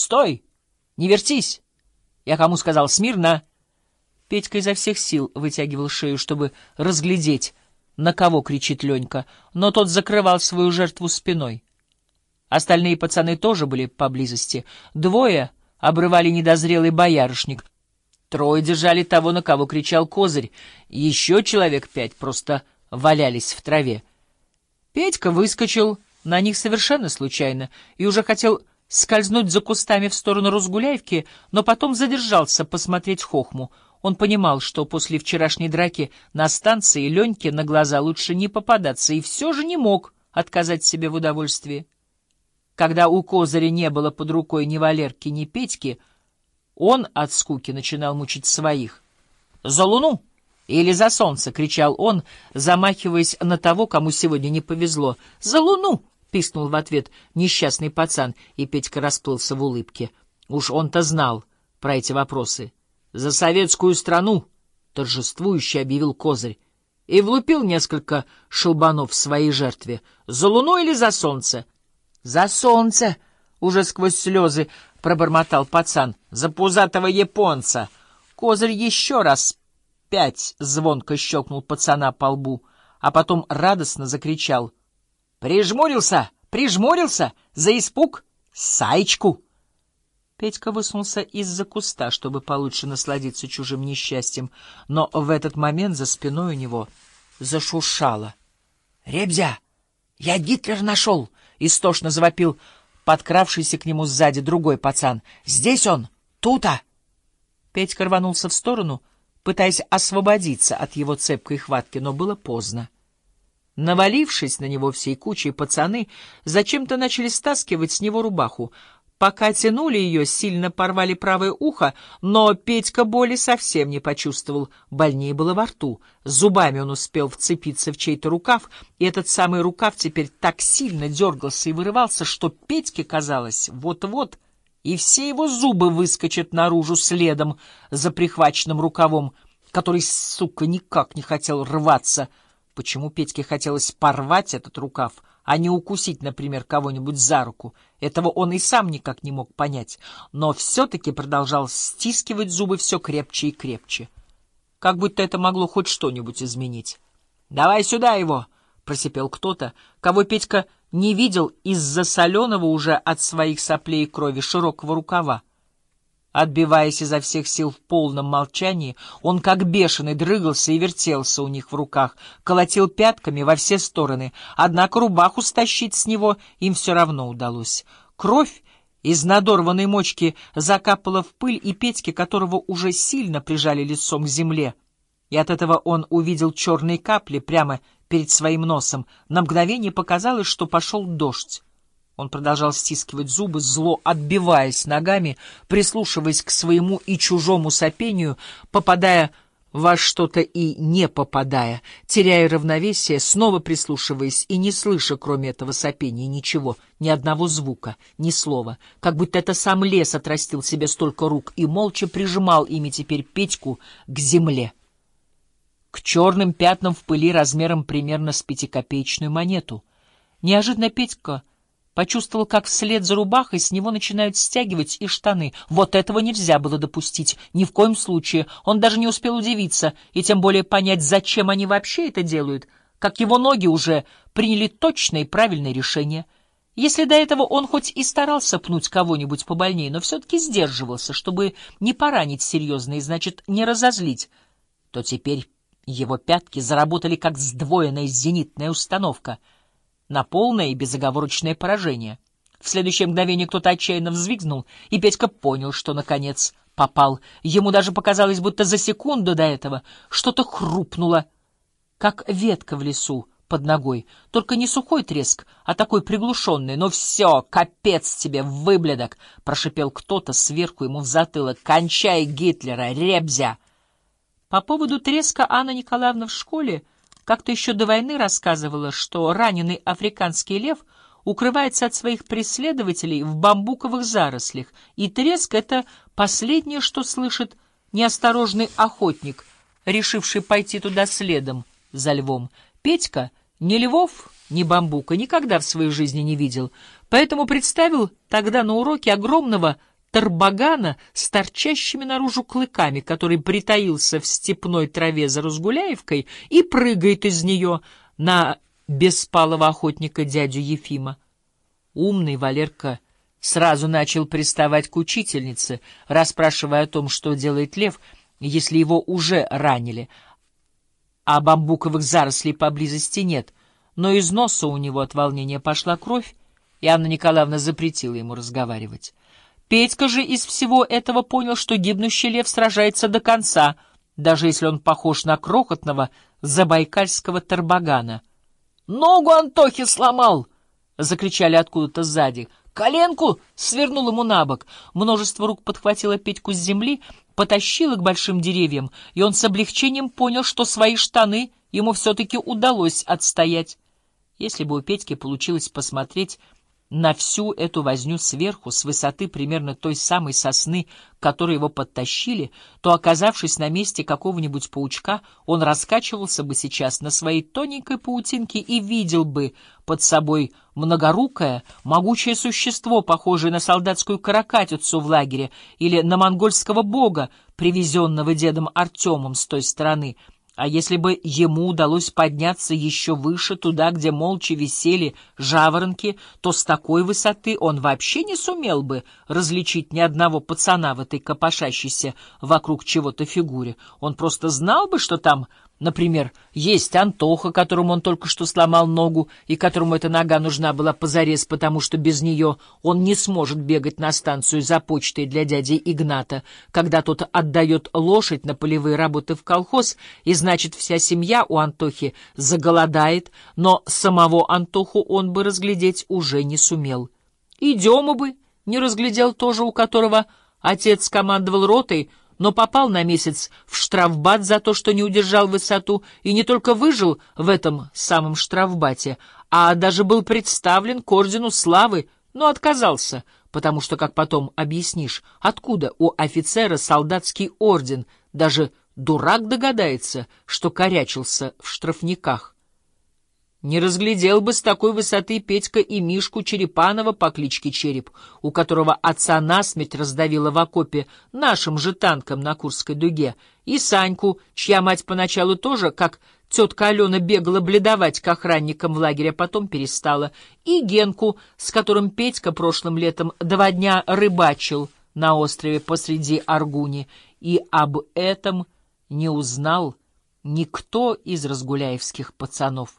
Стой! Не вертись! Я кому сказал смирно? Петька изо всех сил вытягивал шею, чтобы разглядеть, на кого кричит Ленька, но тот закрывал свою жертву спиной. Остальные пацаны тоже были поблизости. Двое обрывали недозрелый боярышник. Трое держали того, на кого кричал козырь. Еще человек пять просто валялись в траве. Петька выскочил на них совершенно случайно и уже хотел скользнуть за кустами в сторону Разгуляевки, но потом задержался посмотреть Хохму. Он понимал, что после вчерашней драки на станции Леньке на глаза лучше не попадаться, и все же не мог отказать себе в удовольствии. Когда у Козыря не было под рукой ни Валерки, ни Петьки, он от скуки начинал мучить своих. «За луну!» «Или за солнце!» — кричал он, замахиваясь на того, кому сегодня не повезло. «За луну!» — писнул в ответ несчастный пацан, и Петька расплылся в улыбке. Уж он-то знал про эти вопросы. «За советскую страну!» — торжествующе объявил Козырь и влупил несколько шелбанов своей жертве. «За луну или за солнце?» «За солнце!» — уже сквозь слезы пробормотал пацан. «За пузатого японца!» Козырь еще раз пять звонко щелкнул пацана по лбу, а потом радостно закричал. «Прижмурился! Прижмурился! За испуг! Сайчку!» Петька высунулся из-за куста, чтобы получше насладиться чужим несчастьем, но в этот момент за спиной у него зашуршало. «Ребзя! Я Гитлер нашел!» — истошно завопил подкравшийся к нему сзади другой пацан. «Здесь он! Тута!» Петька рванулся в сторону — пытаясь освободиться от его цепкой хватки, но было поздно. Навалившись на него всей кучей, пацаны зачем-то начали стаскивать с него рубаху. Пока тянули ее, сильно порвали правое ухо, но Петька боли совсем не почувствовал, больнее было во рту. Зубами он успел вцепиться в чей-то рукав, и этот самый рукав теперь так сильно дергался и вырывался, что Петьке казалось вот-вот — и все его зубы выскочат наружу следом за прихваченным рукавом, который, сука, никак не хотел рваться. Почему Петьке хотелось порвать этот рукав, а не укусить, например, кого-нибудь за руку? Этого он и сам никак не мог понять, но все-таки продолжал стискивать зубы все крепче и крепче. Как будто это могло хоть что-нибудь изменить. «Давай сюда его!» — просипел кто-то, кого Петька не видел из-за соленого уже от своих соплей и крови широкого рукава. Отбиваясь изо всех сил в полном молчании, он как бешеный дрыгался и вертелся у них в руках, колотил пятками во все стороны, однако рубаху стащить с него им все равно удалось. Кровь из надорванной мочки закапала в пыль, и Петьке, которого уже сильно прижали лицом к земле, и от этого он увидел черные капли прямо перед своим носом. На мгновение показалось, что пошел дождь. Он продолжал стискивать зубы, зло отбиваясь ногами, прислушиваясь к своему и чужому сопению, попадая во что-то и не попадая, теряя равновесие, снова прислушиваясь и не слыша, кроме этого сопения, ничего, ни одного звука, ни слова, как будто это сам лес отрастил себе столько рук и молча прижимал ими теперь Петьку к земле к черным пятнам в пыли размером примерно с пятикопеечную монету. Неожиданно Петька почувствовал, как вслед за рубахой с него начинают стягивать и штаны. Вот этого нельзя было допустить, ни в коем случае. Он даже не успел удивиться, и тем более понять, зачем они вообще это делают, как его ноги уже приняли точное и правильное решение. Если до этого он хоть и старался пнуть кого-нибудь побольнее, но все-таки сдерживался, чтобы не поранить серьезно и, значит, не разозлить, то теперь его пятки заработали как сдвоенная зенитная установка на полное и безоговорочное поражение. В следующее мгновение кто-то отчаянно взвизгнул, и Петька понял, что, наконец, попал. Ему даже показалось, будто за секунду до этого что-то хрупнуло, как ветка в лесу под ногой. Только не сухой треск, а такой приглушенный. «Ну все, капец тебе, выблядок!» — прошипел кто-то сверху ему в затылок. «Кончай Гитлера, ребзя!» По поводу треска Анна Николаевна в школе как-то еще до войны рассказывала, что раненый африканский лев укрывается от своих преследователей в бамбуковых зарослях, и треск — это последнее, что слышит неосторожный охотник, решивший пойти туда следом за львом. Петька ни львов, ни бамбука никогда в своей жизни не видел, поэтому представил тогда на уроке огромного тарбагана с торчащими наружу клыками, который притаился в степной траве за Разгуляевкой и прыгает из нее на беспалого охотника дядю Ефима. Умный Валерка сразу начал приставать к учительнице, расспрашивая о том, что делает лев, если его уже ранили, а бамбуковых зарослей поблизости нет, но из носа у него от волнения пошла кровь, и Анна Николаевна запретила ему разговаривать. Петька же из всего этого понял, что гибнущий лев сражается до конца, даже если он похож на крохотного забайкальского тарбагана. «Ногу Антохи сломал!» — закричали откуда-то сзади. «Коленку свернул ему на бок!» Множество рук подхватило Петьку с земли, потащило к большим деревьям, и он с облегчением понял, что свои штаны ему все-таки удалось отстоять. Если бы у Петьки получилось посмотреть на всю эту возню сверху, с высоты примерно той самой сосны, которой его подтащили, то, оказавшись на месте какого-нибудь паучка, он раскачивался бы сейчас на своей тоненькой паутинке и видел бы под собой многорукое, могучее существо, похожее на солдатскую каракатицу в лагере или на монгольского бога, привезенного дедом Артемом с той стороны — а если бы ему удалось подняться еще выше, туда, где молча висели жаворонки, то с такой высоты он вообще не сумел бы различить ни одного пацана в этой копошащейся вокруг чего-то фигуре. Он просто знал бы, что там Например, есть Антоха, которому он только что сломал ногу, и которому эта нога нужна была позарез, потому что без нее он не сможет бегать на станцию за почтой для дяди Игната, когда тот отдает лошадь на полевые работы в колхоз, и значит вся семья у Антохи заголодает, но самого Антоху он бы разглядеть уже не сумел. И бы не разглядел тоже, у которого отец командовал ротой, но попал на месяц в штрафбат за то, что не удержал высоту, и не только выжил в этом самом штрафбате, а даже был представлен к ордену славы, но отказался, потому что, как потом объяснишь, откуда у офицера солдатский орден, даже дурак догадается, что корячился в штрафниках. Не разглядел бы с такой высоты Петька и Мишку Черепанова по кличке Череп, у которого отца насмерть раздавило в окопе нашим же танком на Курской дуге, и Саньку, чья мать поначалу тоже, как тетка Алена, бегала бледовать к охранникам в лагере, потом перестала, и Генку, с которым Петька прошлым летом два дня рыбачил на острове посреди Аргуни, и об этом не узнал никто из разгуляевских пацанов.